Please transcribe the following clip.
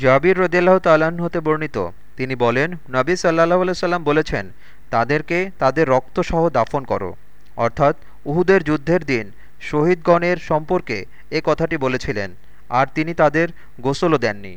জাবির রদিয়াল্লাহ তাল্লাহ্ন হতে বর্ণিত। তিনি বলেন, নবী সাল্লাহ সাল্লাম বলেছেন, তাদেরকে তাদের রক্তসহ দাফন করো। অর্থাৎ উহুদের যুদ্ধের দিন শহীদগণের সম্পর্কে এ কথাটি বলেছিলেন, আর তিনি তাদের গোসলও দেননি।